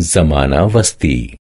जमाना वस्ती।